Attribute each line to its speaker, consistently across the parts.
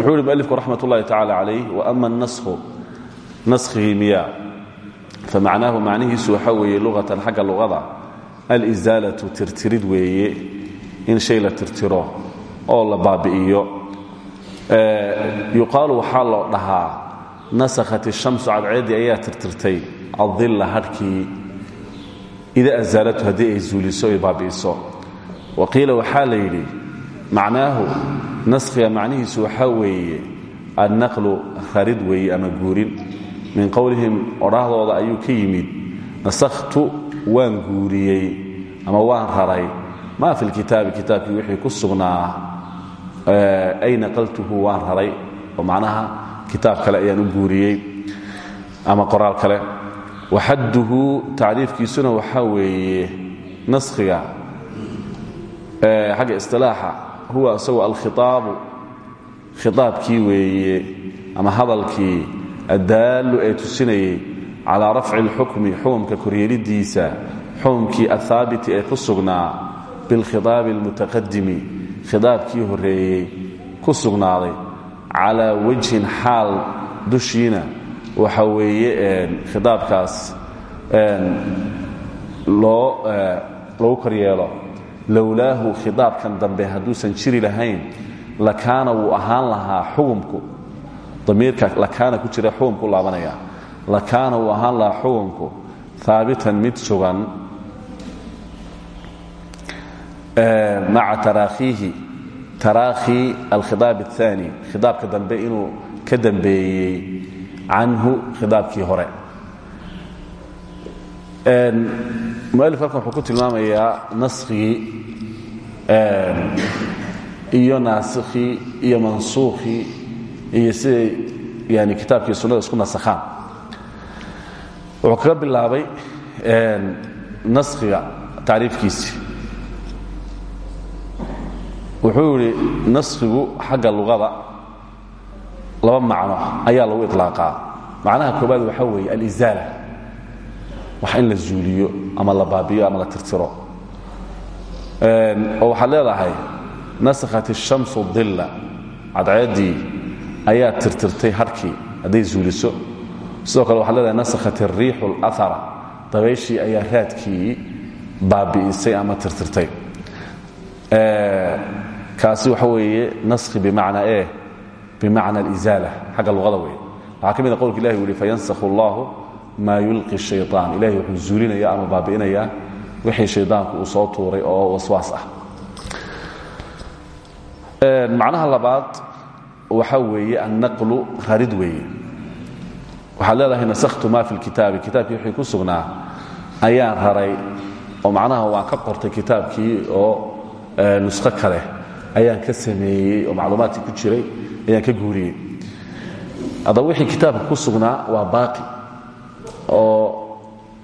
Speaker 1: wuxuu ihi mualifku raxmat ullahi tacala calayh waama naskhu naskhigii miya famacnaahu macnihiisu waxaa weeye luqatan xagga luqada alizaalatu tirtirid weeye in shay la tirtiro oo la baabi'iyo. Yuqaalu waxaa loo dhahaa nasakhat ishamsu cadceeddii ayaa tirtirtay adilla hadhkii ida azaalatu haddii ay zuuliso ay baabi'iso. Wa qiila waxaa la yidhi macnaahu naskhiga macnihiisu waxaa weeye annaqlu rarid weeye ama guurin. Min qowlihim odhahdooda ayuu ka yimid nasakhtu waan guuriyey ama waan raray. Maa fi lkitaabi kitaabkii wixii ku sugnaa ay naqaltuhu waan raray. Oo macnaha kitaab kale ayaan u guuriyey ama qoraal kale. Waxadduhu tacriifkiisuna waxaa huwa isagoo alkhiaabu khiaabkii weeye ama hadalkii addaallu ee tusinayey calaa rafci اlxukmi xukumka koryeelidiisa xukumkii athaabiti ee ku sugnaa bilkhitaabi اlmutaqadimi khiaabkii horeeyey ku sugnaaday calaa wajhin xaal dushiina waxa weeye khiaabkaas loo lagu koryeelo lowlaahu khiaabkan dambe hadduusan jiri lahayn lakaana wuu ahaan lahaa xukumku. Damiirka lakaana ku jira xukumku laabanaya. Lakaana wuu ahaan lahaa xukumku. Haabitan mid sugan maca taraakhiihi taraakhi alkhiaab اaani khiaabka dambe inuu ka dambeeyey canhu khiaabkii hore mualif halkan ku tilmaamayaa naskigii iyo naasikhii iyo mansuukhii iyo siday yani kitaabkii sunnada isku nasakhaan. Wuxuu kaga bilaabay naskhiga tacriifkiisii wuxuu yidhi naskhigu xagga luqada laba macno ayaa lagu iطlaaqaa macnaha koobaad waxaa weeye alizaala. Wax in la zuuliyo ama la baabiyo ama la tirtiro. Ehm, oo waxaad leedahay nasakhat ishamsu dilla cadceeddii ayaa tirtirtay harkii hadday zuuliso. Sidoo kale waxaad leedahay nasakhat ariixu اlahara dabayshii ayaa raadkii baabi'isay ama tirtirtay. Ehm, kaasi waxa weeye naskhi bimacna e bimacna alizaala xagga luqada weeye. Waxaa ka mid a qowlka ilahi u yihi fayansakhu اllahu maa yulqi shayطaan ilahay wuxuu zuulinaya ama baabi'inayaa wixii shaydaanku uu soo tuuray oo waswaas ah. Macnaha labaad waxa weeye annaqlu rarid weeye. Waxaad leedahay nasakhtu ma fi lkitaabi kitaabkii wixii ku sugnaa ayaan raray. Oo macnaha waan ka qortay kitaabkii oo nuskho kale ayaan ka sameeyey oo macluumaadkii ku jiray ayaan ka guuriyey. Haddaba wixii kitaabka ku sugnaa waa baaqi oo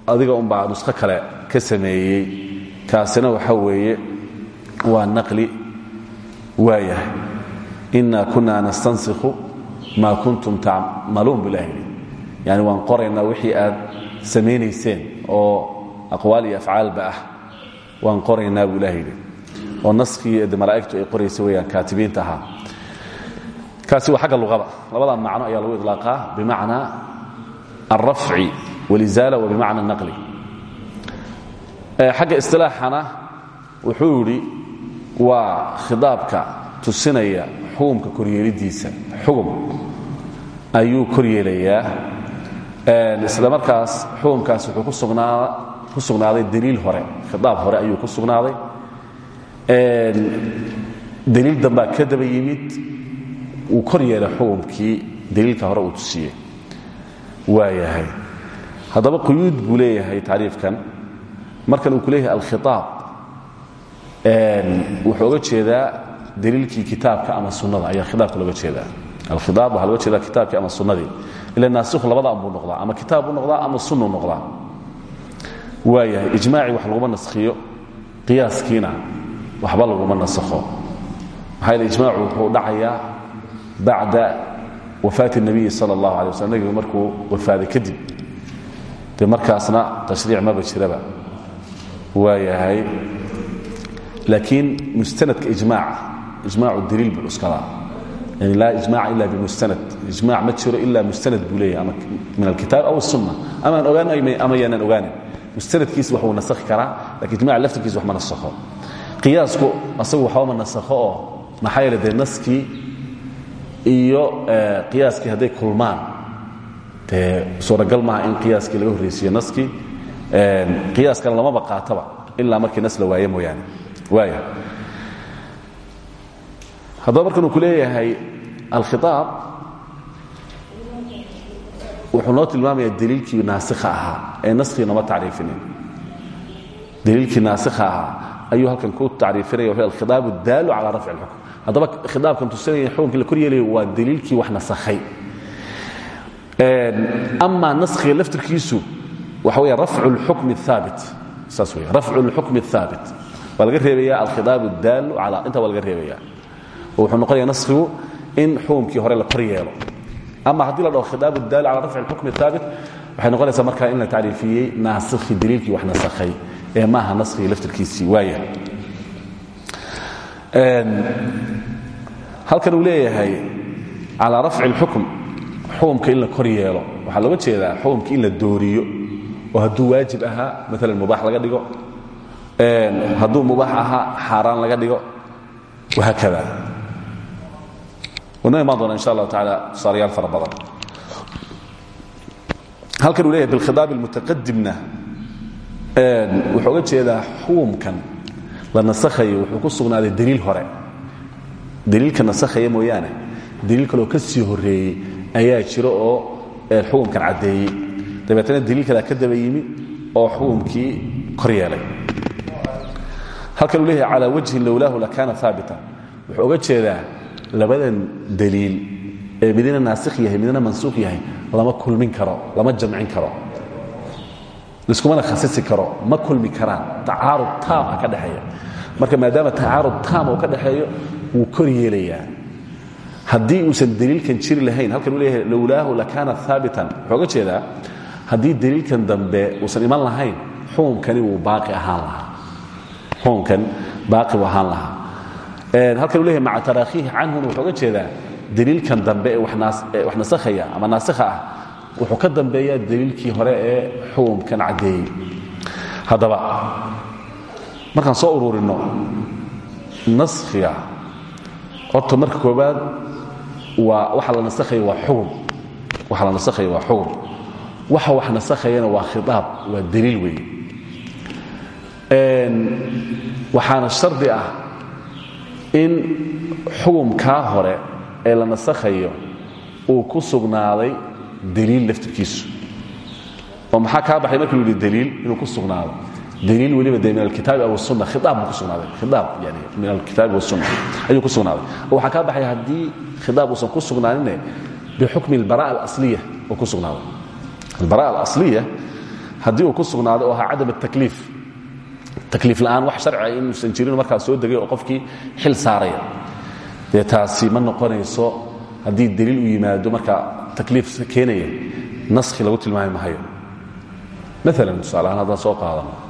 Speaker 1: adiga unbaa nuskho kale ka sameeyey. Kaasina waxa weeye waa naqli waayahay. Inaa kunaa nastansikhu maa kuntum tacmaluun bu ilahi yani waan qoraynaa wixii aad samaynayseen oo aqwaal iyo afcaalba ah. Waan qoraynaa buu oo naskii de malaa'igtu ay qoraysa weyaan kaatibiinta ahaa. Kaasi waa xagga luqada. Labada macno ayaa lagu iطlaaqaa bimacnaa alrafci walizaala wa bimacna naqli. Xagga istilaaxana wuxuu yidhi waa khidaabka tusinaya xukumka koryeelidiisa. Xugum ayuu koryeelayaa isla markaas xukumkaas wuxuu ku sugnaaday daliil hore khidaab hore ayuu ku sugnaaday. Daliil dambaa ka daba yimid wuu kor yeelay xukumkii daliilka hore uu tusiyey. Waayahay haddaba quyuud buu leeyahay tacriifkan markan uu ku leeyahay alkhiaab wuxuu oga jeedaa daliilkii kitaabka ama sunada ayaa khiaabka loga jeedaa. Alkhiaab waxaa loga jeeda kitaabkii ama sunadii ila naasikhu labadaa unbuu noqdaa ama kitaabbuu noqdaa ama sunuu noqdaa. Waayahay ijmaacii wax laguma naskhiyo qiyaaskiina waxba laguma nasakho. Maxaa yaele ijmaacu wuxuu dhacayaa bacda wafaati nabiyi sala اllahu alay waslm nebiga markuu wafaaday kadib dee markaasna tashriic maba jiraba. Waayahay laakiin mustanadka ijmaaca ijmaacu daliil buu cuskadaa yani laa ijmaca ila bimustanad. Ijmac ma jiro ilaa mustanad buu leeyahay ama min alkitaab aw الsunna amaan ogaan ama yaanaan ogaanin. Mustanadkiis wax wuu nasakhi karaa laakiin ijmac laftirkiis wax ma nasakho. Qiyaasku asagu waxba ma nasakho oo maxaa yeele dee naskii iyo qiyaaskii hadday kulmaan suuragal maaha in qiyaaskii laga horraysiiyo naskii qiyaaskana lamaba qaataba ilaa markii nas la waaye mooyaane. Waaya haddaba markanuu ku leeyahay alkhiaab wuxuu noo tilmaamaya daliilkii naasikha ahaa ee naskii nama tacriifinin. Daliilkii naasikha ahaa ayuu halkan ku tacriifinaya wuxuu alkhidaabu daalu calaa rafci اlxukm haddaba khidaabkan tusinaya xukunkii la kor yeelaya waa daliilkii wax nasakhay ama naskhiga laftirkiisu waxa weya rafcu اlxukmi الhaabit saas weya rafcu اlxukmi الhaabit waa laga reebaya alkhidaab اdaalu calaa inta waa laga reebaya oo wuxuu noqonaya naskhigu in xukumkii hore la kor yeelo ama haddii la dhaho khidaab daal cala rafci اlxukm الhaabit waxay noqonaysaa markaa in la tacriifiyey naasikhi daliilkii wax nasakhay ee maaha naskigii laftirkiisii waaya halkan uu leeyahay calaa rafci اlxukm xukumka in la kor yeelo. Waxaa looga jeedaa xukumka in la dooriyo oo hadduu waajib ahaa maala mubaax laga dhigo hadduu mubaax ahaa xaaraan laga dhigo wahaakada wano imaan doona insha allahu taala tusaalayaal fara badan. Uu leeyahay bilkhidaab almutaqadimna wuxuu oga jeedaa xukumkan la nasakhayo wuxuu ku sugnaaday daliil hore. Daliilka nasakhaya mooyaane daliil kaloo ka sii ayaa jiro oo xukumkan caddeeyey. Dabeetana daliil kalea ka daba oo xukumkii kor yeelay. Halkan uu leeyahay calaa wajhin lowlaahu lakaana haabitan wuxuu oga jeedaa labadan daliil ee midna naasikh yahay midna mansuuq yahay lama kulmin karo lama jamcin karo. Liskumana khasisi karo ma kulmi karaan. Tacaarud taama ka dhexeeya. Marka maadaama tacaarud taama uu ka dhexeeyo wuu kor yeelayaa haddii uusan daliilkan jiri lahayn halkan uu leeyahay lowlaahu lakaana haabitan wuxuu oga jeedaa haddii daliilkan dambe uusan iman lahayn xukunkani wuu baaqi ahaan lahaa. Xukunkan baaqi buu ahaan lahaa. Halkan uu leeyahay maca taraakhiihi canhuna wuxuu oga jeedaa dambe ee wax ama naasikha ah wuxuu ka dambeeyaa daliilkii hore ee xukumkan caddeeyey. Haddaba markaan soo ururinno naskhiga horta marka koobaad waa waxa la nasakhaya waa xugum waxa la nasakhaya waa xugum waxa wax nasakhayana waa khiaab waa daliil weeye waxaana shardi ah in xugumkaa hore ee la nasakhayo uu ku sugnaaday daliil laftirkiisu. Oo maxaa kaa baxay markii lu yidhi inuu ku sugnaado daliil weliba de min alkitaabi aw الsunna khiaab buu ku sugnaaday khiaab yani min alkitaabi waالsunna ayuu ku sugnaaday oo waxaa kaa baxay haddii khiaab uusan ku sugnaaninne bixukmi اlbara'a اlasliya uu ku sugnaaday albara'a alasliya haddii uu ku sugnaaday oo ahaa cadam الtakliif takliif la'aan wax sharciga inuusan jirin markaa soo degay oo qofkii xil saaraya dee taasi ma noqonayso haddii daliil u yimaado markaa takliif keenaya naskhi lagu tilmaami mahayo maalan tusaale ahaan haddaan soo qaadano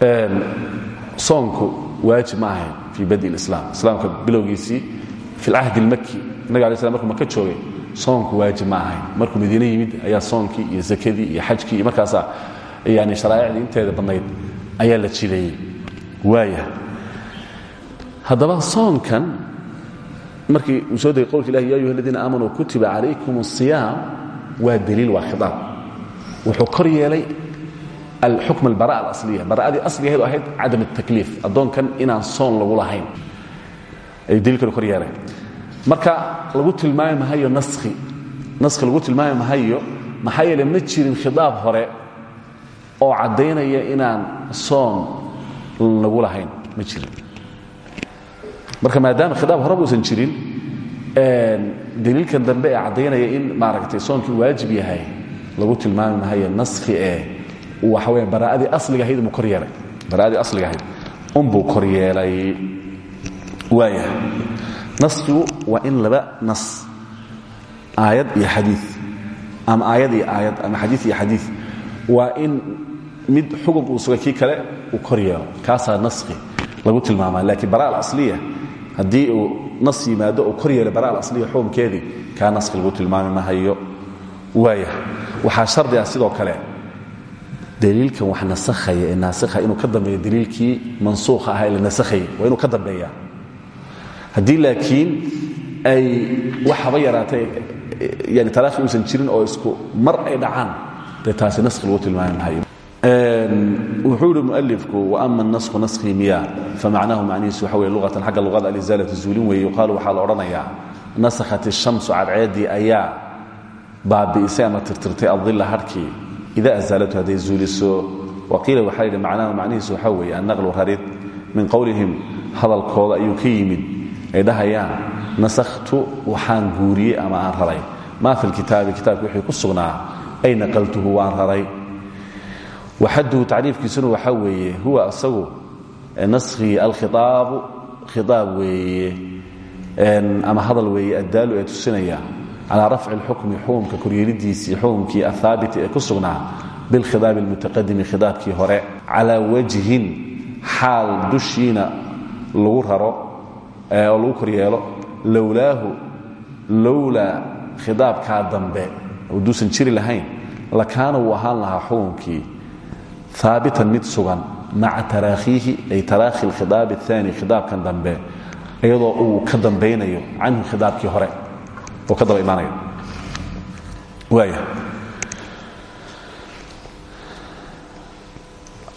Speaker 1: Ehm, soonku waajib ma ahayn fii badi islam islaamka bilowgiisii fi lcahdi lmaki nabi ala sl markuu maka joogay soonku waajib ma ahayn. Markuu madiine yimid ayaa soonkii iyo zakadii iyo xajkii iyo markaasaa yani sharaa'icdii inteeda badnayd ayaa la jideeyey waaya. Haddaba soonkan markii uu soo degay qowlka ilahi ya ayuha aladiina aamanuu kutiba calaykum asiyaam waa daliil waa khiaab ah. wuxuu kor yeelay alxukm albara alasliya bara'adii asligaheedu ahayd cadam الtakliif addoonkan inaan soon lagu lahayn ayuu daliilkanu kor yeelay marka lagu tilmaami mahayo naskhi naskhi lagu tilmaami mahayo maxaa yeele ma jirin khiaab hore oo caddaynaya inaan soon lagu lahayn ma jirin marka maadaama khiaab horeba uusan jirin daliilkan dambe ee caddaynaya in maaragtay soonkii waajib yahay lagu tilmaami mahayo naskhi ee waxa weya bara'adii asliga ahayd unbuu kor yeelay. Asliga ahayd unbuu kor yeelay. Waaya naskhigu waa in laba nas aayad iyo xadii ama aayad iyo aayad ama xadii iyo xadii waa in mid xugum uu sugay kii kale uu kor yeelo. Kaasaa lagu tilmaama laakiin bara alasliya haddii uu nas yimaado uu kor yeelo bara xukumkeedii kaa naskhi lagu tilmaami mahayo waaya waxaa shardi ah sidoo kale daliilkan wax nasakhaya ee naasikha inuu ka dambeeyo daliilkii mansuukha ahaa ee la nasakhayay waa inuu ka dambeeya. Haddii laakiin ay wax yaraatay yani talaakhi uusan jirin oo isku mar ay dhacaan taasi naskhi lagu tilmaami mahayo wuxuu ihi mualifku waama nasku naskhi miya famacnahu macnihiisu waxa weye luqatan xagga luqada alizaalatu zuulin weeye yuqaalu waxaa la odhanayaa nasakhat ishamsu cadceeddii ayaa baabi'isay ama tirtirtay adilla harhkii ida azaalatu hadday zuuliso waqiila waxaa yidhi macnahu macnihiisu waxaa weeye annaqlu rarid min qowlihim hadalkooda ayuu ka yimid ay dhahayaan nasakhtu waxaan guuriyey ama aan raray maa fi lkitaabi kitaabki wixii ku sugnaa ay naqaltuhu waan raray waxaduhu tacriifkiisuna waxaa weeye huwa asagu naskhi alkhiaabu khiaab weeye ama hadal weeye addaalu ee tusinaya calaa rafci اlxukmi xukumka koryeelidiisii xukumkii ahaabiti ee ku sugnaa bilkhidaabi اlmutaqadimi khidaabkii hore calaa wajhin xaal dushiina lagu raro oo lagu koryeelo lowlaahu lowlaa khidaabkaa dambe duusan jiri lahayn lakaana wuu ahaan lahaa xukumkii aabitan mid sugan maca taraakhiihi ay taraakhi اlkhiaab اثaani khidaabkan dambe iyadoo uu ka dambaynayo canhu khidaabkii hore oo ka daba imaanayo. Waaya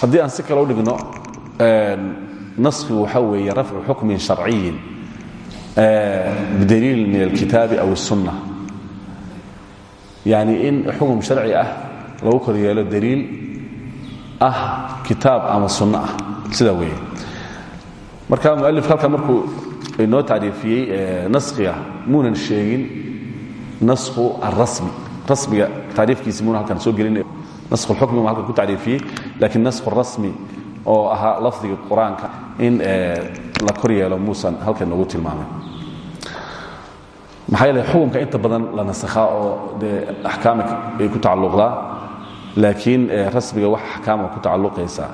Speaker 1: haddii aan si kale u dhigno naskhigu waxaa weeye rafcu xukmin sharciyin bidaliil min alkitaabi aw الsunna yani in xukum sharci ah lagu kor daliil ah kitaab ama sunno ah. Weeye. Marka mualif halka markuu inoo tacriifiyey naskhiga. Muunan sheegin naskhu alrasmi rasmiga tacriifkiisi muuna halkan soo gelin. Naskhu lxukmi mu halkan ku tacriifiyey lakiin naskhu rasmi oo ahaa lafdiga qur'aanka in la kor yeelo muusan halkan noogu tilmaamay. Maxaa yeele xukumka inta badan la nasakhaa oo dee axkaama ay ku tacalluqdaa laakiin rasmiga wax axkaama ku tacalluqaysa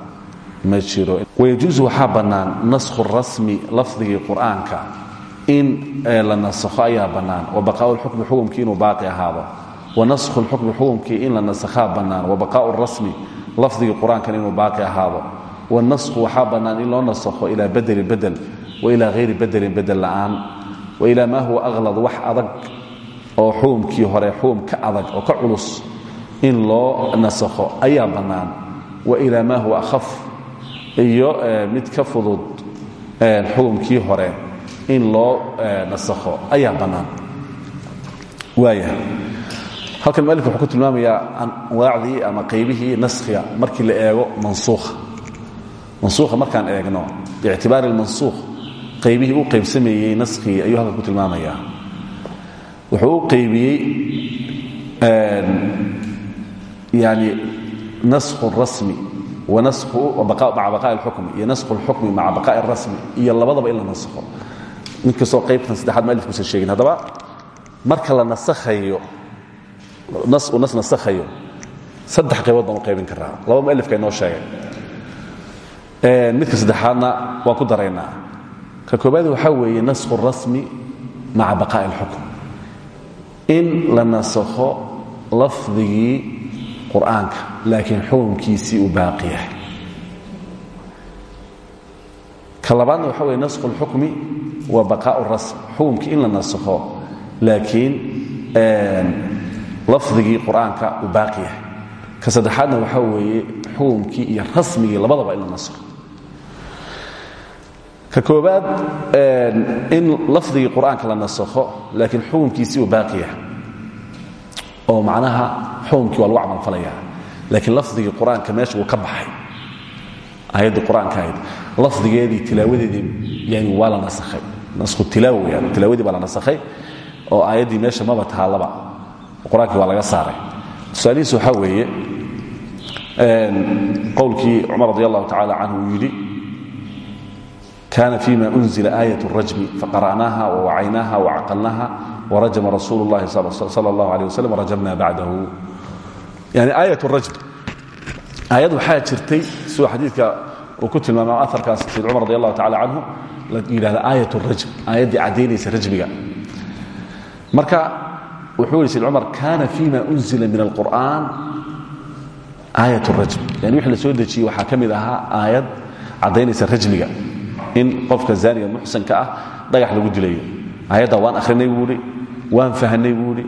Speaker 1: ma jiro. Wayajuusu waxaa bannaan naskhu rasmi lafdigii qur'aanka. In la nasakho ayaa wa baqaau lxukmi xukumkii inuu baaqi ahaado. Wa naskhu lxukmi xukumkii in la nasakhaa bannaan. Wa baqaau rasmi lafdigii qur'aankan inuu baaqi ahaado. Wanaskhu waxaa bannaan in loo nasakho ilaa bedelin bedel wa ilaa hayri bedelin bedel la'aan. Wa ilaa maa huwa aqlad wax adag oo xukumkii hore xukum adag oo ka culus in loo nasakho ayaa bannaan. Wa ilaa maa huwa akhaf iyo mid ka fudud xukumkii hore in loo nasakho. Ayaa bannaan waaya halkan mualif wuxuu ku tilmaamayaa anwaacdii ama qaybihii naskhiga markii la eego mansuukha. Mansuukha markaan eegno biictibaari lmansuukh qaybihii u qaybsameeyey naskigii ayuu halkan ku tilmaamayaa. Wuxuu u qaybiyey yani naskhu rasmi maca baqaءi اlxukmi iyo naskhu اlxukmi maca baqaءi الrasmi iyo labadaba in la nasakho mid kastoo qaybtan saddexaad mualifkuusan sheegin haddaba marka la nasakhayo nas uu nas nasakhayo saddex qaybood baan u qaybin karaa laba mualifka inoo sheegay midka saddexaadna waan ku daraynaa ka koobaad waxaa weeye naskhu الrasmi maca baqaءi اlxukm in la nasakho lafdigii qur'aanka laakiin xukunkiisii uu baaqi yahay. Ka labaadna waxa weye nasqu اlxukmi wa baqaa rasm. Xukumkii in la nasakho laakiin lafdigii qur'aanka uu baaqi yahay. Ka saddexaadna waxa weeye xukumkii iyo rasmigii labadaba in la nasakho ka koobaad in lafdigii qur'aanka la nasakho laakiin xukumkiisii uu baaqi yahay. Oo macnaha xukumkii waa lagu camalfalaya laakiin lafdigii qur-aanka meesha uu ka baxay ayaddii qur-aanka ahayd lafdigeedii tilaawadeedii yani waa la nasakhay nasku tilaawa weyaan tilaawadii baa la nasakhay oo aayaddii meesha maba taallaba qur-aankii waa laga saaray tusaalihiis waxaa weeye qowlkii cumar radi allahu tacala canhu uu yidhi kana fima unzila aayat rajmi faqara'naaha wawacaynaha wacaqalnaha warajama rasuulu اllahi sal اllahu alيه waslm rajamna bacdahu yani aayat rajm aayad waxaa jirtay siduu xadiidka uu ku tilmaamay aarkaas sayd cumar radi allahu tacala canhu la yidhahda aayat rajm aayaddii caddaynaysa rajmiga. Marka wuxuu yidhi sayd cumar kana fima unzila min alqur'an aayat rajm yani wixii la soo dejiyey waxaa ka mid ahaa aayad caddaynaysa rajmiga in qofka zaaniga muxsanka ah dhagax lagu dilayo. Aayadda waan akhrinay buu ihi waan fahnay buu ihi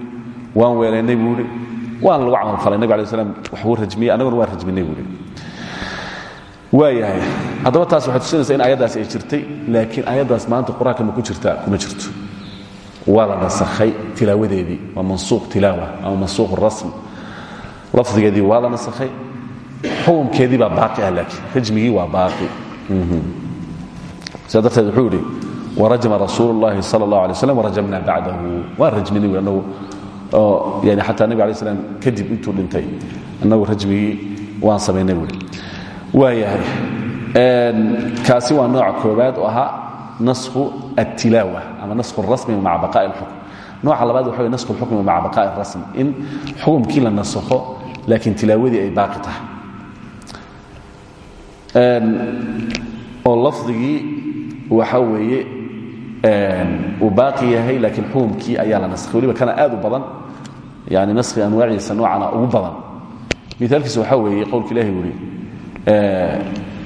Speaker 1: waan weelaynay buu ihi waan lagu camalfalay nabig alay slam waxbuu rajmiyey annaguna waan rajminay buu ihi waayahay haddaba taas waxay tusinaysaa in aayaddaas ay jirtay laakiin aayaddaas maanta qur'aanka ma ku jirtaa kuma jirto. Waa la nasakhay tilaawadeedii waa mansuuq tilaawa ama mansuuq rasm. Lafdigeedii waa la nasakhay xukunkeedii baa baaqi ah laakiin rajmigii waa baaqi. Sidaa darteed wuxuu yidhi warajma rasuul اllahi sal اllah alay slam warajamna bacdahu. Waan rajminay anagu oo yani xataa nabig alay slam kadib intuu dhintay annagu rajmigii waan samaynay buui waayahay kaasi waa nooca koobaad oo ahaa nasku altilaawa ama nasku اrasmi maca baqaءi اlxukm nooca labaad waxa wey nasku اlxukmi maca baqaءi اrasm in xukumkii la nasakho laakiin tilaawadii ay baaqi tahay oo lafdigii waxa weeye uu baaqi yahay laakiin xukumkii ayaa la naskhay weliba kana aad u badan. Yani naskhi anwaaciisa noocana ugu badan. Miaalkiisa waxaa weeye qowlka ilahi uri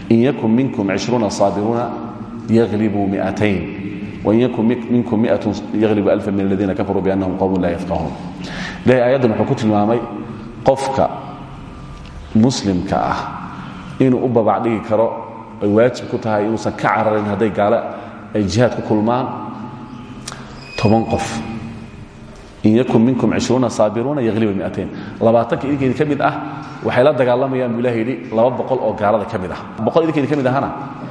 Speaker 1: in yakun minkum cishruuna saabiruuna yaglibuu miatayn wain yakun minkum miatun yaglibu alfa min aladiina kafaruu biannahum qowmun laa yafqahuun. Ilahay aayaddan wuxuu ku tilmaamay qofka muslimka ah inuu u babacdhigi karo ay waajib ku tahay inuusan ka cararin hadday gaale ay jihaad ku kulmaan? Toban qof. In yakun minkum cishruuna saabiruuna yagliba miatain labaatanka idinkeedi ka ah waxay la dagaalamayaan buu ilaha yidhi oo gaalada ka ah. Boqol idinkeedi ka mid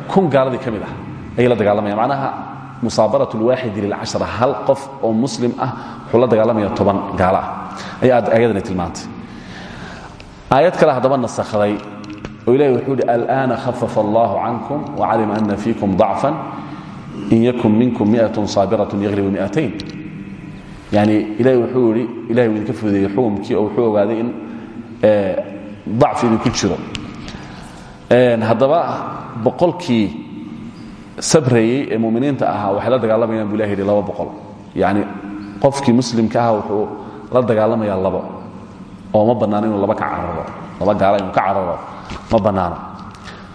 Speaker 1: kun gaaladii ka ah ayay la dagaalamayaan macnaha musaabarat lwaaxidi lilcashra hal qof oo muslim ah wuxuu la dagaalamaya toban gaalo ah ayaa ayadani tilmaantay. Aayad kale haddaba nasakhday oo ilahi wuxuu hi alآana khafafa allahu cankum wacalima ana fiikum ضacfan in yakun minkum miatun saabiraة yaglibu miatayn yani ilahi wuxuu ihi ilahay uu idinka fudeeyey oo wuxuu ogaaday in dacfi idinku jiro haddaba boqolkii sabrayey ee muminiinta ahaa waxay la dagaalamayaan bu ilah yidhi laba boqol yani qofkii muslimka aha wuxuu la dagaalamayaa labo oo ma bannaano inuu laba ka cararo laba gaala inuu ka cararo ma bannaano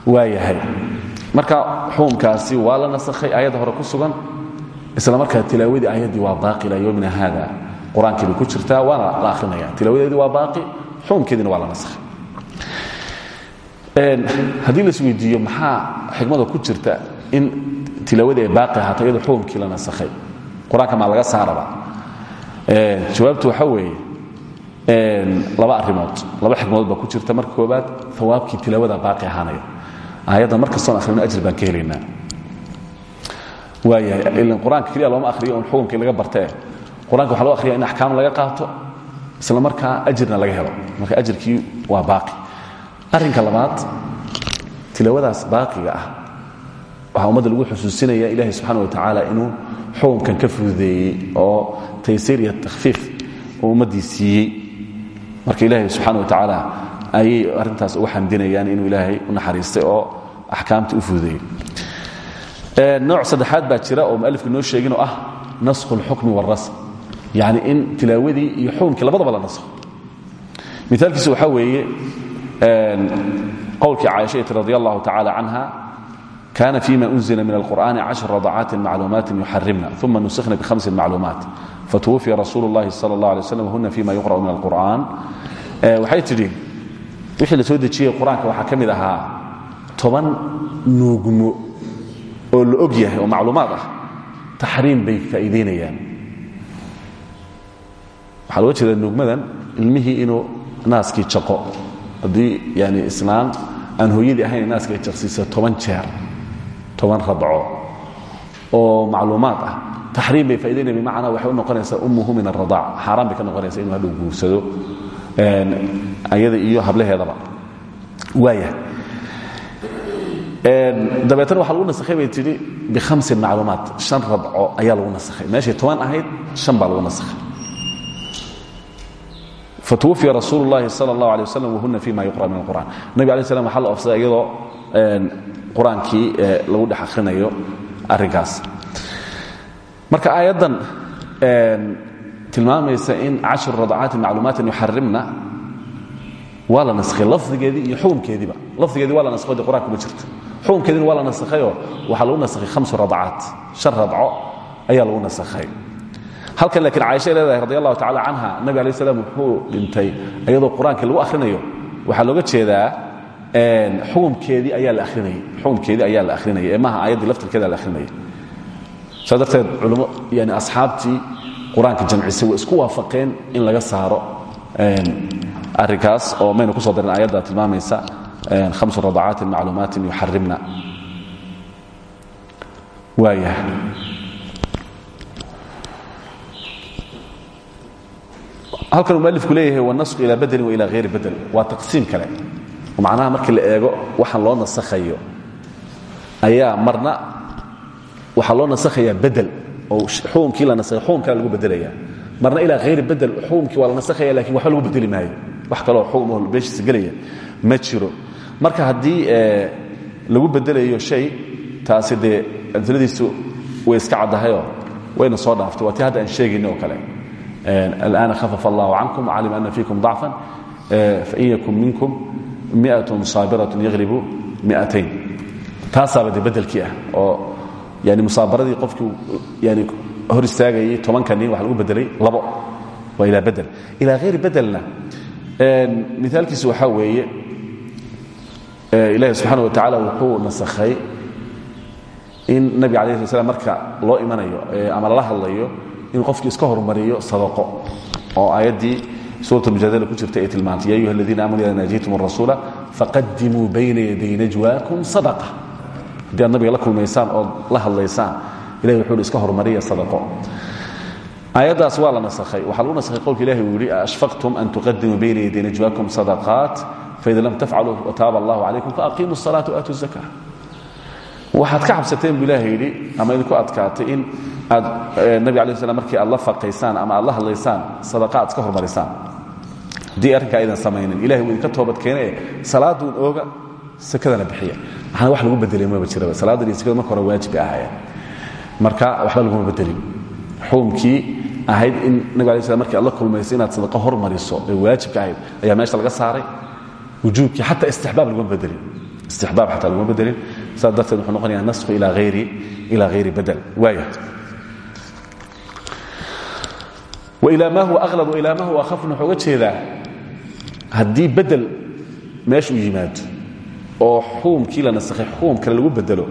Speaker 1: waayahay marka xukumkaasi waa la nasakhay aayadda hore ku sugan isla markaa tilaawadii aayaddii waa baaqi ilaa yowmina haada. Qur'aankii ku jirtaa waana la akhrinaya. Tilaawadeedii waa baaqi xukumkeediina waa la nasakhay. Haddii la isweydiiyo maxaa xikmada ku jirta in tilaawadii ay baaqi ahaato iyadoo xukumkii la nasakhay? Qur'aanka laga saaraba? Jawaabtu waxaa weeye laba arimood laba xikmadood baa ku jirta. Marka koobaad awaabkii tilaawada baaqi ahaanaya aayaddan mar kastoon akhrino ajir baan ka helaynaa. Waayahay ilan qur'aanka keliya akhriyo oon xukunkii laga bartee. Qur'anka waxa loo akhriya in axkaam laga qaato isla markaa ajirna laga helo. Marka ajirkii waa baaqi. Arrinka labaad tilaawadaas baaqiga ah waxaa ummadda lagu xusuusinaya ilaahay subxaana wa tacaala inuu xukunkan ka fududeeyey oo taysiir iyo takhfiif uu ummaddii marka ilaahay subxana wa tacaala ayay arrintaas uga xamdinayaan inuu ilaahay u naxariistay oo axkaamtii u fududeeyey nooc saddexaad baa jira oo mualifka noo sheegin oo ah naskhu اlxukmi wاlrasm yani in tilaawadii iyo xukunkii labadaba la naskho miaalkiisu waxaa weeye qowlkii caaishati radi allahu tacala canha kana fima unzila min alqur'ani cashر radacaatin macluumaati yuxarimna uma nusikhna bhamsi macluumaat fatwufiya rasuul اllahi sal اllah alay slam huna fima yuqra'u min alqur'an waxay tidhi wixii la soo dejiyey qur-aanka waxaa ka mid ahaa toban nuugmo oo la og yahay oo macluumaad ah taxriim bay faa'iidaynayaan waxaa loga jeeda nuugmadan ilmihii inuu naaskii jaqo. Haddii yani islaan aan hooyadii ahayn ay naaska ay jaqsiisa toban jeer toban radco oo macluumaad ah taxriim bay faa'idaynaya bimacnaa waxay u noqonaysaa ummuhu min alradaac xaaraan bay ka noqonaysa inuu hadhow guursado ayada iyo hablaheedaba. Waaya dabeetna waxa lagu nasakhay bay tidhi bihamsi macluumaat shan radco ayaa lagu nasakhay meeshay toban ahayd shan baa lagu nasakhay fatwufiya rasuul اllahi salى اllah alيه waslam wahuna fima yuqra min alqur'an nabig alay slam waxa la ofsaday iyadoo qur-aankii lagu dhex akhrinayo arrinkaas marka aayaddan tilmaamaysa in cashru radcaati macluumaatin yuxarimna waa la naskhay lafdigeedii iyo xukumkeediiba lafdigeedii waa la naskho de qur'anka ma jirto xukumkeediina waa la nasakhayoo waxaa lagu nasakhay hamsu radcaat. Shan radco ayaa lagu nasakhay. Halkan laakiin caaishay leedahay radi allahu tacala canha nabi alay slam wuxuu dhintay iyadoo qur'aanka lagu akhrinayo. Waxaa looga jeedaa xukumkeedii ayaa la arinayay xukumkeedii ayaa la akhrinayay. Ee maaha aayaddii laftirkeeda la akhrinayay. Saas darteed culimo yani asxaabtii qur'aanka jamcisay way isku waafaqeen in laga saaro arrinkaas oo maynu ku soo darin aayadda tilmaamaysa hamsu radacaatin macluumaatin yuxarimna waaya halkan uu mualifku leeyahay wanasku ilaa badelin wa ilaa hayri badel waa taqsiim kale oo macnaha markii la eego waxaan loo nasakhayo ayaa marna waxaa loo nasakhayaa bedel oo xukumkii la nasakhay xukum kale lagu bedelaya marna ilaa hayri bedel xukumkii waa la nasakhaya laakiin waxba lagu bedeli maayo wax kaloo xukumaho beeshiisa gelaya ma jiro marka haddii eh, lagu bedelayo shay taasi dee amiladiisu way iska caddahayoo wayna soo dhaaftay waa ti hadda aan sheegayno oo kale. Eh, Alana hafaf allah cankum wacalima ana fiikum dacfan eh, fain yakun minkum miatun saabiratun yaqhribu miatayn. Taasaaba dee beddelkii ah oo yani musaabaradii qofkii yani hor istaagayay tobankani waxa lagu bedelay labo. Waa ilaa bedel ilaa hayri bedelna miaalkiisu waxaa weeye ilahi subxaana wa tacaala wuxuu nasakhay in nabiga alayh sla marka loo imanayo ama lala hadlayo in qofkii iska hormariyo sadaqo. Oo aayaddii suurat mujadala ku jirta ay tilmaantay ya ayuha aladiina aamanu ida naajaytum arasuula faqadimuu bayna yaday najwaakum sadaqa. Haddii aad la kulmaysaan ood la hadlaysaan ilahi wuxuu iska hormariya sadaqo. Aayaddaas waa la nasakhay. Waxaa lagu nasakhay qowlka ilahi uu yidhi ashfaqtum an tuqadimuu bayna yaday najwaakum sadaqaat faid lam tafcaluu wataaba allahu calaykum faaqiimuu salaata waatuu zaka waxaad ka xabsateen bu ilaah yidhi ama idinku adkaatay in aad nabig ala slam markii aad la faqaysaan ama aad la hadlaysaan sadaqa aad iska hormarisaan haddii arrinkaa aydan samaynin ilahay wuu idinka toobadkeene salaaduun ooga sakadana bixiya maxana wax lagu bedelay maba jiraba salaaddan iyo sakada marka hore waajib bay ahaayeen marka waxba laguma bedelin xuumkii ahayd in nabig ala slam markii aad la kulmayso inaad sadaqa hormariso ee waajibka ahayd ayaa meesha laga saaray wujuubkii xataa istixbaab laguma bedelin istixbaab xataa laguma bedelin saas darteed wuxuu noqonayaa nasku ilaa hayri ilaa hayri badel waaya wailaa ma huwa ahlab wailaa ma huwa akhafun wuxuu uga jeedaa haddii bedel meeshuu yimaado oo xukumkii la nasakhay xukum kale lagu bedelo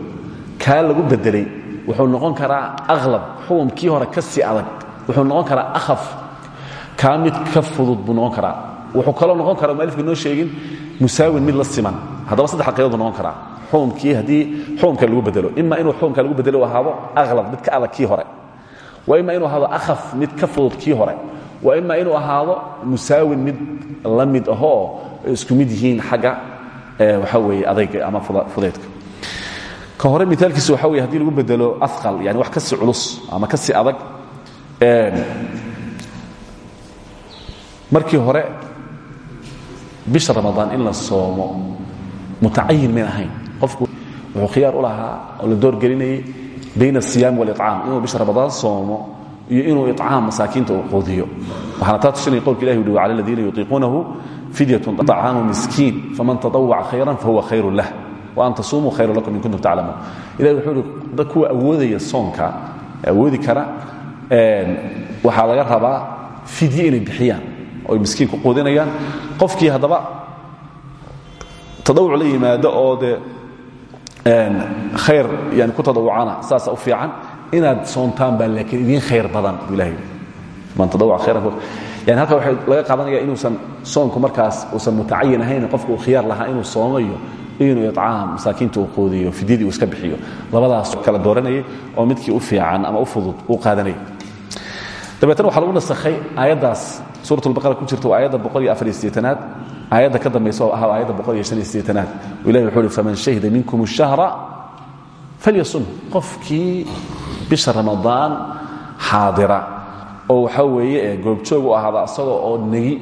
Speaker 1: kaa lagu bedelay wuxuu noqon karaa ahlab xukumkii hore ka sii adag wuxuu noqon karaa akhaf kaa mid ka fudud buu noqon karaa wuxuu kaloo noqon karaa mualifka noo sheegin musaawin mid la siman. Haddaba saddex buu noqon karaa xukumkii haddii xukumka lagu bedelo ima inuu xukumka lagu bedelo ahaado ahlab mid ka adag kii hore. Wa ima inuu ahaado akhaf mid ka fudud kii hore. Wa ima inuu ahaado musaawin mid la mid ahoo isku mid yihiin xagga waxaa weeye adayga ama fudaydka. Ka hore miaalkiisu waxa weye haddii lagu bedelo aal yani wax kasi culus ama kasi adag markii hore bisha ramadaan in la soomo. Mutacayin mayn ahayn. Qofku wuxuu khiyaar u lahaa oo la doorgelinayay bayn asiyaam walicaam inuu bisha ramadaan soomo iyo inuu icaam masaakiinta uu quudiyo. Waxaana taa tusinaya qowlka ilahi uhi cala aladiina yutiiquunahu fidyatun طacaamu miskiin faman taطawaca khayran fahuwa khayru lah. Waan tasuumuu khayru lakum in kuntum taclamuun ilahi wuxuu ihi awoodaya soonka awoodi kara waxaa laga rabaa fidye inay bixiyaan oo miskiin ku quudinayaan qofkii haddaba tadawuc la yimaado oo dee khayr yani ku tadawucana saasa u fiican inaad soontaan baa laakiin idiin khayr badan buu ilahi man tadawaca khayran yani halka waxay laga qaadanaya inuusan soonku markaas uusan mutacayin ahayn qofku uu khiyaar lahaa inuu soomayo inuu icaam masaakiinta uu quudiyo fidyadii uu iska bixiyo labadaas kala dooranayay oo midkii u fiican ama u fudud uu qaadanayay dabeetna waxaa lagu nasakhay aayaddaas suurat lbaqara ku jirta waa aayadda boqol iyo afar iyo sideetanaad aayadda ka dambaysa oo ah aayadda boqol iyo shan iyo sideetanaad ilahi wuxuu uhi faman shahida minkum الshahra falyasum qofkii bisha ramadaan xaadira oo waxaa weeye ee goobjoog u ahaada asagoo oo negi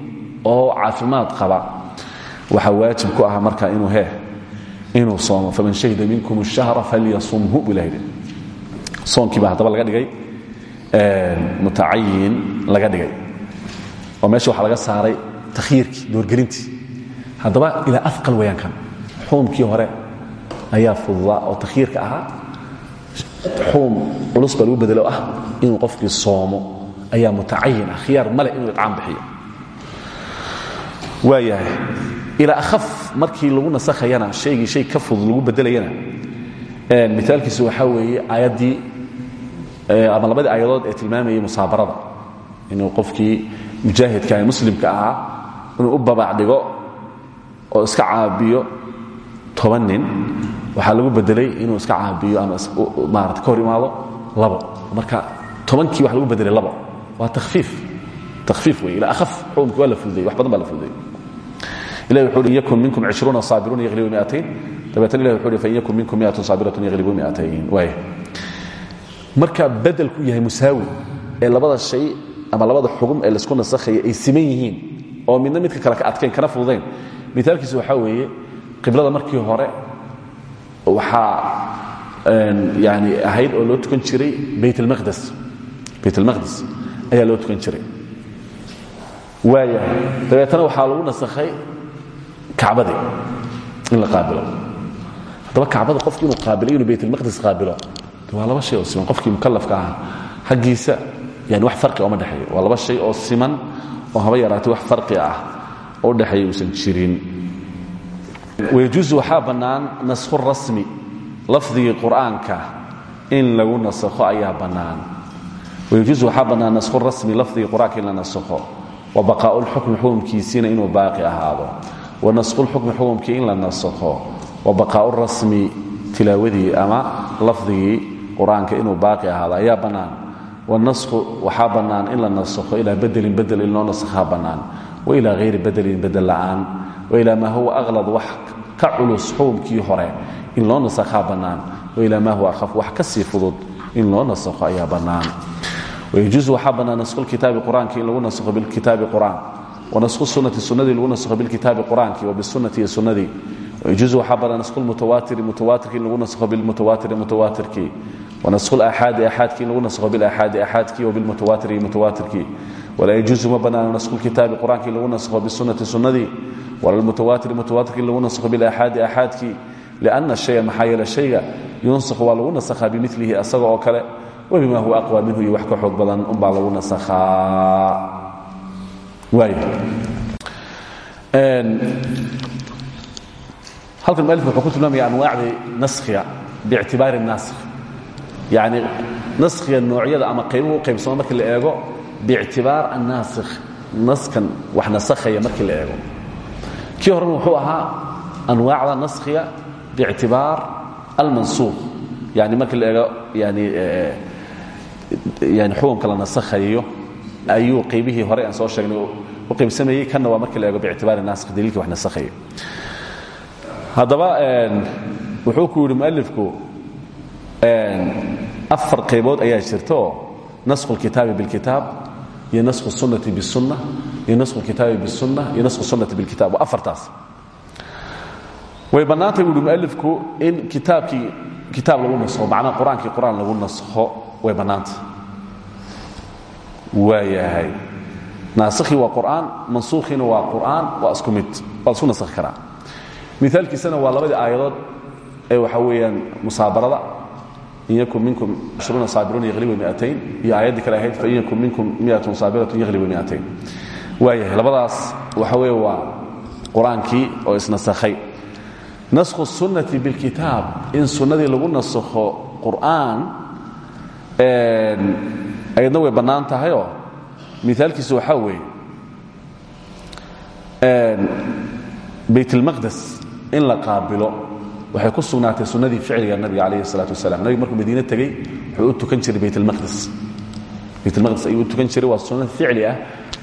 Speaker 1: oo caafimaad qaba waxaa waajib ku aha marka inuu hee inuu soomo faman shahida minkum الshahra falyasumhu buu ilahi soonkii baa haddaba laga dhigay mutacayin laga dhigay. Oo meesha waxaa laga saaray takhyiirkii doorgelintii. Haddaba ilaa afqal wayaan kan. Xuumkii hore ayaa fududaa oo takhyiirka ahaa. Xuum culus baa bedelo ah inuu qofkii soomo. Ayaa mutacayin ah khiyaar inuu icaam bixiyo. Waayahay ilaa akhaf markii lagu nasakhayana shaygii shay ka fudud lagu bedelayana. Mitaalkiisu waxaa weeye aayaddii ama labadii aayadood ee tilmaamayay musaabarada. Inuu qofkii mujaahidka ee muslimka ahaa inuu u babac dhigo oo iska caabiyo toban nin waxaa lagu bedelay inuu iska caabiyo ama maarata ka hor imaado labo. Marka tobankii waxa lagu bedelay labo. Waa takfiif takfiif wey ilaa akhaf xukumkii waa la fududeeyey. Wax badan baa la fududeeyey. Ilahi wuxuu uhi yakun minkum cishruuna saabiruuna yaglibu miatayn. Dabeetna ilahi wuxuu uhi fain yakun minkum miatun saabiratun yaglibu miatayn. Waaya marka bedelku yahay musaawi ee labada shay ama labada xugum ee la isku nasakhaya ay siman yihiin oo midna midka kale ka adkayn kana fududayn. Miaalkiisu waxaa weeye qiblada markii hore waxaa yani ahayd oo loo tukan jiray bayt almaqdes bayt almaqdis ayaa loo tukan jiray. Waayahay dabeetana waxaa lagu nasakhay kacbadii in la qaabilo. Haddaba kacbada qofki qaabilo inuu bayt almaqdis qaabilo waa laba shay oo siman. Qofkii mukalafka ah xaggiisa yani wax farqi ooma dhexeeyo. Waa shay oo siman oo haba yaraatay wax farqi ah oo udhexeeya uusan jirin. Wayajuusu waxaa naskhu rasmi lafdigii qur'aanka. In lagu nasakho ayaa bannaan. Wayajuusu waxaa naskhu rasmi lafdigii qur'aanka in la nasakho wa baqaa'u lxukmi xukumkiisiina inuu baaqi ahaado. Wa naskhu lxukmi xukumkii in la nasakho wa baqaa'u rasmi tilaawadii ama lafdigii qur'aanka inuu baaqi ahaado ayaa bannaan. Wanasku waxaa bannaan in la nasakho ilaa bedelin bedel in loo nasakhaa bannaan. Wa ilaa hayri bedelin bedel la'aan. Wa ilaa maa huwa aqlad wax ka culus hore in loo nasakhaa bannaan. Wa ilaa maa huwa akhaf wax ka fudud in loo nasakho ayaa bannaan. Wayajuusu waxaa bannaan naskhulkitaabi qur'aankii in lagu nasakho bilkitaabi qur'aan. Wanasku sunati sunnadii lagu nasakho bilkitaabi qur'aankii wa bisunati iyo sunnadii. Wayajuusu waxaa bannaan naskhulmutawaatiri mutawaatirkii in lagu nasakho bilmutawaatiri mutawaatirkii wanasku aaxaadi aaxaadkii in lagu nasakho bilaxaadi aaxaadkii wabilmutawaatiri mutawaatirkii walaa yajuusu ma bannaano nasku kitaabi qur'aankii in lagu nasakho bisunati sunnadii wala lmutawatiri mutawaatirkii in lagu nasakho bilaxaadi aaxaadkii lianna shaya maxaa yeele shayga yunsakhu waa lagu nasakhaa bimilihi asaga oo kale. Wabima huwa aqwa minhu iyo wax ka xoog badan umbaa lagu nasakhaa halkan mualif wuxuu ku tilmaamaya anwaacdii naskhiga biictibaari naasikh yacni naskhiga noocyada ama qaybuhu u qaybsamo markii la eego biictibaar annaasikh naskan wax nasakhaya markii la eego. Kii horena wuxuu ahaa anwaacda naskhiga biictibaar almansuuq yani markii la eego yani yani xukunka la nasakhayo ayuu qaybihii hore aan soo sheegnay u qaybsamayey kanna waa markii la eego biictibaari naasikh daliilkii wax nasakhaya haddaba wuxuu ku yidhi mualifku afar qaybood ayaa jirta oo naskhu اlkitaabi biاlkitaab iyo naskhu الsunnati bالsunna iyo naskhu اlkitaabi bالsunna iyo naskhu الsunnati biاlkitab waa afartaas way bannaantay buuhi mualifku in kitaabkii kitaab lagu naskho macnaha qur-aankii qur-aan lagu naskho way bannaantay waayahay naasikhii waa qur'aan mansuukhiina waa qur'aan waa isku mid waa isku nasakhi karaa miaalkiisana waa labadii aayadood ee waxaa weeyaan musaabarada in minkum ishruuna saabiruuna yaglibu miatayn iyo aayaddii kale ahayd fain yakun minkum miatun saabiratun yaglibu miatayn waayahay labadaas waxa weeye waa qur'aankii oo isnasakhay naskhu sunnati bilkitaab in sunnadii lagu nasakho qur'aan ayadna way bannaan tahayoo miaalkiisu waxaa weeye bayt اlmaqdes in la qaabilo waxay ku sugnaatay sunadii ficliga nabiga alayh salaat wasalam nabigu markuu madiine tegey wuxuu u tukan jiray baytmaqdis baytmaqdis ayuu u tukan jiray waa sunna ficli ah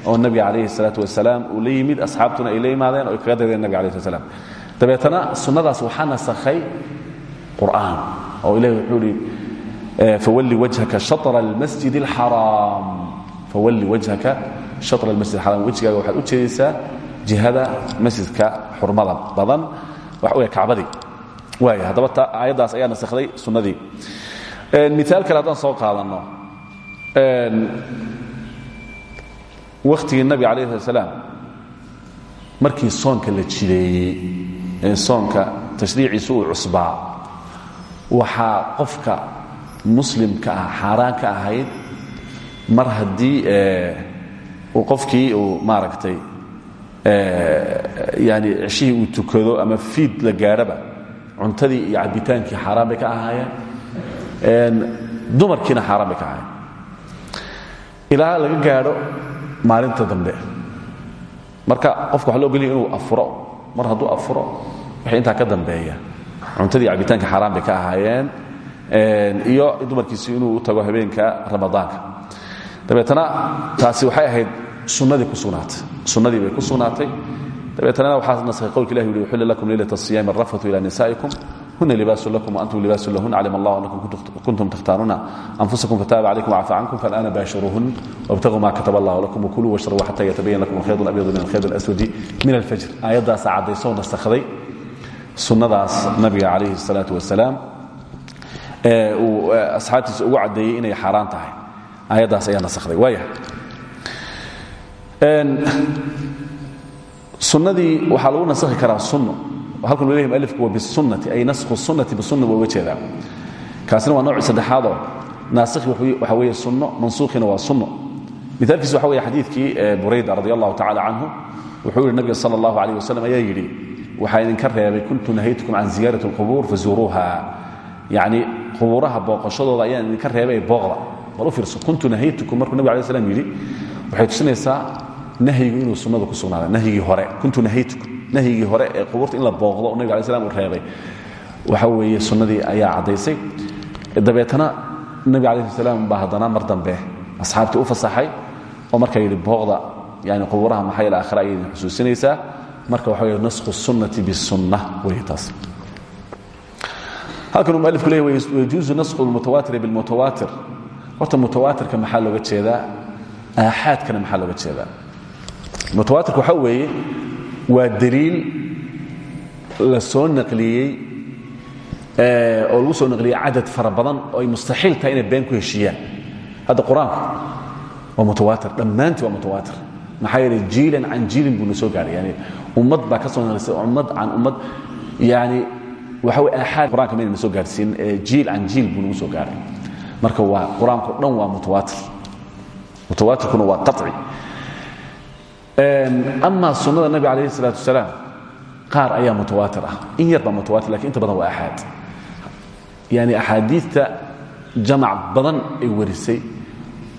Speaker 1: oo nabiga calayhi salaatu wasalaam uu la yimid asxaabtuna ay la yimaadeen oo ay kaga daydeen nabiga alayh slat slam dabeetana sunnadaas waxaa nasakhay qur'aan oo ilahi wuxuu ihi eh, fawalli wajhaka shara almasjid alxaraam fawalli wajhaka shara almasjid alxaram wejigaaga waxaad u jeedaysaa jihada masjidka xurmada badan wax u ya kacbadii waaya haddaba aayaddaas ayaa nasakhday sunnadii. Miaal kale haddaan soo qaadanno. Wakhtigii nabiga alayh slat slaam markii soonka la jideeyey ee soonka tashriiciisu uu cusbaa waxaa qofka muslimka ah xaaraan ka ahayd mar haddii qofkii uu maaragtay yani ceshihii uu tukado ama fiid la gaadhaba cuntadii iyo cabbitaankii xaaraan bay ka ahaayeen. Dumarkiina xaaraan bay ka ahaayeen. Ilaa laga gaadho maalinta dambe. Marka qofka waxa lo ogolya inuu afuro mar hadduu afuro wixii intaa ka dambeeya. Cuntadii cabitaanka xaaraan bay ka ahaayeen. Iyo dumarkiisi inuu u tago habeenka ramadaanka. Dabeetana taasi waxay ahayd sunnadii ku sugnaatay. Sunnadii bay ku sugnaatay dabeetana waxaa naskhay qowlka ilah yuhi uxilla lakum leylat asiyaami arafatu ila nisaa'ikum. Huna libaasu lakum antum libaasu lahun. Calima allah anakum kuntum takhtaaruna anfusakum fataaba calaykum wcafa cankum faalaana baashiruhun wabtaguu maa kataba allahu lakum wakuluu washrabuu xata yatabayan lakum alkhayd abyadu min alkhayd alaswadi min alfajr aayaddaasa caddaysoo nasakhday sunnadaas nabiga calayhi salaatu wasalaam ee uu asxaabtiisa ugu caddeeyey inay xaaraan tahay. Aayaddaas ayaa nasakhday waayahay sunnadii waxaa lagu nasakhi karaa sunno. Halkan uu leyahy mualifku wa bisunnati ay naskhu sunnati bisunna buu uga jeedaa. Kaasina waa nooci saddexaadoo naasikhi waxa weeye sunno mansuukhina waa sunno. Mithaalkiis waxa weeye xadiidkii burayda radi allahu tacala canhu wuxuu yihi nabiga sala allahu alayh wasalam ayaa yidhi waxaa idinka reebay kuntu nahaytukum can ziyaarati alqubuur fazuuruuha yacni qubuuraha booqashadooda ayaan idinka reebay booqda. Bal u fiirso kuntu nahaytukum markuu nabig alay slam yidhi waxay tusinaysaa nahyigu inuu sunnada ku sugnaada nahyigii hore kuntu nahaytukum nahyigii hore ee qubuurta in la booqdo oo nabig alay slam uu reebay. Waxa weeye sunnadii ayaa caddaysay. Dabeetana nabi alayh salaam baa haddana mar dambe asxaabtii u fasaxay oo markaa yidhi booqda yani qubuuraha maxaa yeele aakhira ayay idin xusuusinaysaa. Marka waxa weye naskhu sunnati bisunna wey taas. Halkan uu mualifku leeyahy wayajuuzu naskhu lmutawatiri bilmutawaatir. Horta mutawaatirka maxaa looga jeedaa? Aaxaadkana maxaa looga jeedaa mutawaatirka waxaa weeye waa daliil la soo naqliyey oo lagu soo naqliyey cadad fara oo ay mustaxiil tahay inay been ku heshiiyaan. Hadda qur'aanku waa mutawaatir dhammaantii waa mutawaatir. Maxaa jiilan can jiilin buu soo gaaray. Yani ummad baa ka soo naqlisay ummad can ummad yani waxa wey aaxaad qur'aanka soo gaarsiin jiil can jiil buu soo gaaray. Marka waa qur'aanko dhan waa mutawaatir. Mutawaatirkuna waa qaci ama sunnada nabi calayh isalaatu wasalaam qaar ayaa mutawaatir ah. In yar baa mutawaatir laakiin inta badan waa axaad. Yani axaadiidta jamac badan ay warisay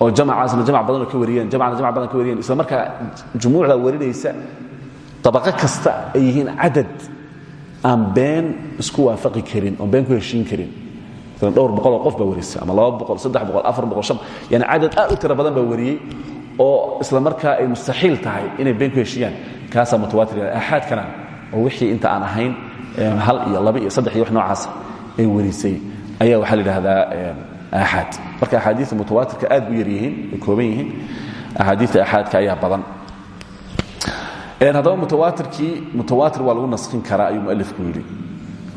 Speaker 1: oo jamacaasna jamac badan oo ka wariyeen jamacna jamac badan ka wariyeen isla markaa jumuucda warinaysa dabaqo kasta ay yihiin cadad aan been isku waafaqi karin oon been ku heshiin karin. Dhowr boqoloo qof baa warisay ama laba boqol saddex boqol afar boqol shan. Yani cadad aad u tiro badan baa wariyey oo isla markaa ay mustaxiil tahay inay been ku heshiiyaan. Kaasaa mutawaatir aaxaadkana oo wixii inta aan ahayn hal iyo laba iyo saddex iyo wax noocaas ay warisay ayaa waxaa la yidhahdaa aaxaad marka axaadiista mutawaatirka aad bu yar kooban yihiin axaadiista aaxaadka ayaa badan. Haddaba mutawaatirkii mutawaatir waa lagu naskhin karaa ayuu mualifku yidhi.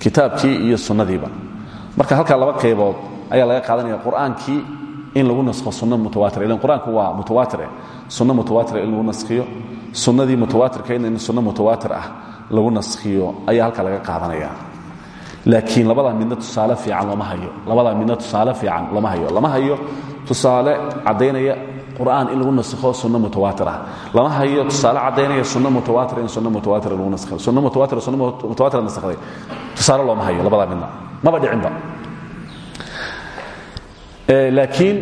Speaker 1: Kitaabkii iyo sunnadiiba. Marka halkaa laba qaybood ayaa laga qaadanaya qur'aankii in lagu naskho sunno mutawaatir ilan qur'aanku waa mutawaatire sunno mutawaatira in lagu naskhiyo sunnadii mutawaatirka in sunno mutawaatir ah lagu naskhiyo ayaa halkaa laga qaadanaya. Laakiin labadaa midna tusaale fiican lama hayo labadaa midna tusaale fiican lama hayo. Lama hayo tusaale caddaynaya qur'aan in lagu naskho sunno mutawaatir ah. Lama hayo tusaale caddaynaya sunno mutawaatir in sunno mutawaatir lagu naskho sunno mutawaatir sunno mutawaatir naskhaday tusaale looma hayo labadaa midna. Maba dhicinba laakiin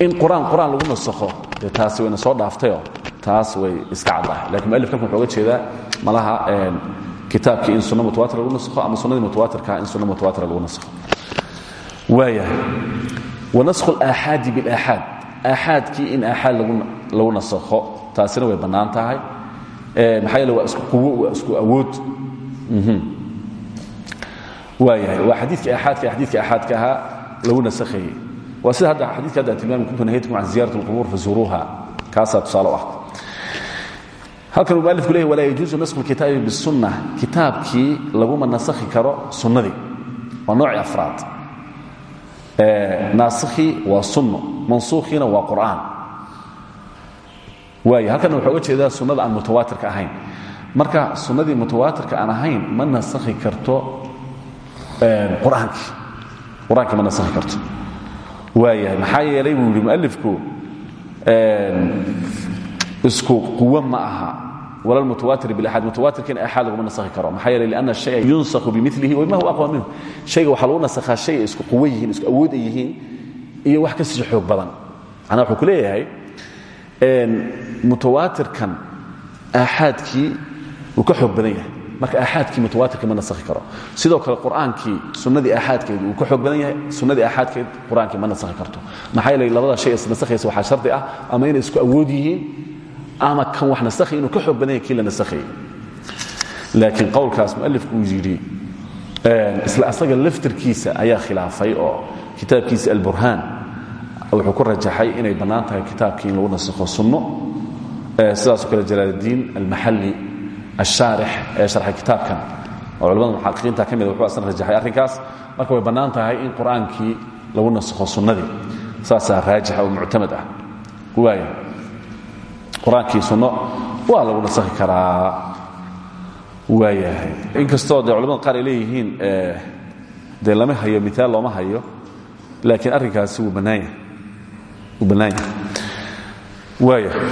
Speaker 1: in qur'aan qur'aan lagu nasakho dee taasi wayna soo dhaaftayoo taas way iska caddahay. Lakin mualif kalkan wuxuu oga jeedaa malaha kitaabkii in sunno mutawaatir lagu nasakho ama sunnadii mutawaatirkaha in sunno mutawaatir lagu nasakho. Waayahay. Wanasku alaaxaadi bilaaxaad aaxaadkii in aaxaad lagu nasakho taasina way bannaan tahay. Maxaa yeele waa isku quwo waa isku awood. Waayahay. Waa xadiidka aaxaadka xadiidka aaxaadka ahaa lagu nasakhayey waa sida hadda xadidka hadda tilmaami kuntu nahaytukum can ziyarat اlqubuur fazuruuha kaasaa tusaale u ah. Halkan uu mualifku leeyahy walaa yajuusu nasku lkitaabi bisunna kitaabkii laguma nasakhi karo sunnadii. Waa noocii afraad. Naasikhii waa sunno mansuukhiina waa qur'aan. Waaya halkana wuxuu uga jeedaa sunnada aan mutawaatirka ahayn. Marka sunnadii mutawaatirka aan ahayn ma nasakhi karto qur'aankii qur'aankii ma nasakhi karto. Waayahay maxaa yeelay buu yidhi mualifku isku quwo ma aha. Wala mutawaatir biaxaad mutawaatirkiina axaad laguma nasakhi karo. Maxaa yeelay lianna shaya yunsakhu bimilihi wama huwa aqwa minhu. Shayga waxaa lagu nasakhaa shay ay isku quwo yihiin isku awood ay yihiin iyo wax ka sii xoog badan. Macnaa wuxuu ku leeyahay mutawaatirkan aaxaadkii uu ka xoog badan yahay marka aaxaadkii mutawaatirka ma nasakhi karo. Sidoo kale qur'aankii sunnadii aaxaadkeedu uu ka xoog badan yahay sunnadii aaxaadkeed qur'aankii ma nasakhi karto. Maxaa yeelay labada shay is nasakhaysa waxaa shardi ah ama inay isku awood yihiin ama kan wax nasakhay inuu ka xoog badan yahay kii la nasakhayay laakiin qowlkaas mualifku uu yidhi isla asaga laftirkiisa ayaa khilaafay oo kitaabkiisa alburhaan wuxuu ku rajaxay inay bannaan tahay kitaabkii in lagu nasakho sunno sidaasoo kale jalaaldiin almaxalli ashaarix ee sharxay kitaabkan oo culamada muxaqiqiinta ka wuxuu asna rajaxay arrinkaas marka way bannaan tahay in qur'aankii lagu nasakho sunnadii saasaa raajixa oo muctamad ah waaya qur'aankii sunno waa lagu nasakhi karaa waayahay inkastoo dee culamada qaar ay leeyihiin dee lama hayo miaal looma hayo laakiin arrinkaasi wuu bannaan yahay bannaan yahay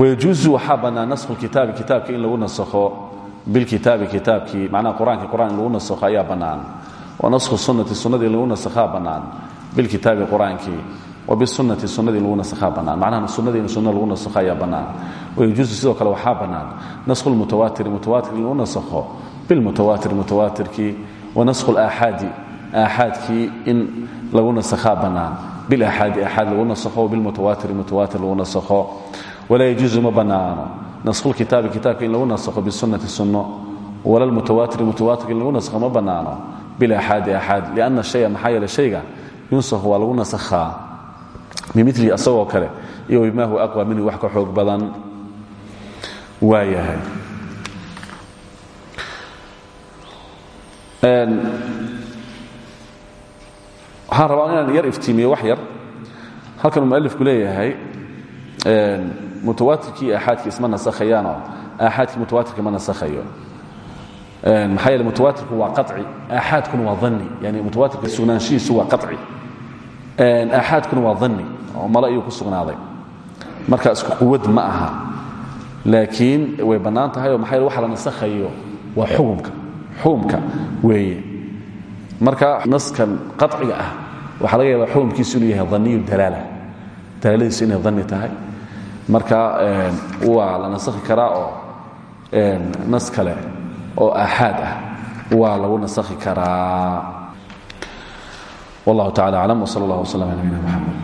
Speaker 1: wayajuuzu waxaa bannaan naskhu kitaabi kitaabka in lagu nasakho bilkitaabi kitaabkii macnaha qur'aanki qur'aan in lagu nasakho ayaa bannaan wa naskhu sunnati sunnadii in lagu nasakhaa bannaan bilkitaabi qur'aankii wa bisunati sunnadii in lagu nasakhaa bannaan macnaha sunnadii in sunna lagu nasakho ayaa bannaan wayajuuzu sidoo kale waxaa bannaan naskhu lmutawaatiri mutawaatir in lagu nasakho bilmutawaatir mutawaatirkii wa naskhu laaxaadi aaxaadkii in lagu nasakhaa bannaan bilaxaadi aaxaad lagu nasakho bilmutawaatiri mutawaatir lagu nasakho walaa yajuuzu ma bannaano naskhulkitaabi kitaabka in lagu nasakho bisunati sunno wala lmutawaatir mutawaatirka in lagu nasakho ma bannaano bilaxaadi aaxaad lianna shaya maxaa yeele shayga yunsakhu waa lagu nasakhaa bimilihi asagoo kale iyo bimaa huwa aqwa minhu wax ka xoog badan waa yahay waxaan rabaa inaan yar iftiimiyo wax yar halkanuu mualifku leeyahay mutawaatirkii aaxaadkii isma nasakhayaanoo aaxaadkii mutawaatirka ma nasakhayo. Maxaa yeele mutawaatirku waa qaci aaxaadkuna waa dhanni. Yani mutawaatirka sugnaanshihiisu waa qaci aaxaadkuna waa dhanni oo male ayuu ku sugnaaday. Marka isku quwad ma aha. Laakiin way bannaan tahay waxa la nasakhayo waa xukumka. Xukumka weeye. Marka naskan qaciga ah waxaa laga yaabaa xukumkiisu yahay dhanniyu dalaala. Dalaaladiisu inay dhanni tahay marka waa la nasakhi karaa oo nas kale oo aaxaad ah. Waa lagu nasakhi karaa. Wallahu tacala aclam wsal allah wslam ala nabina mxamed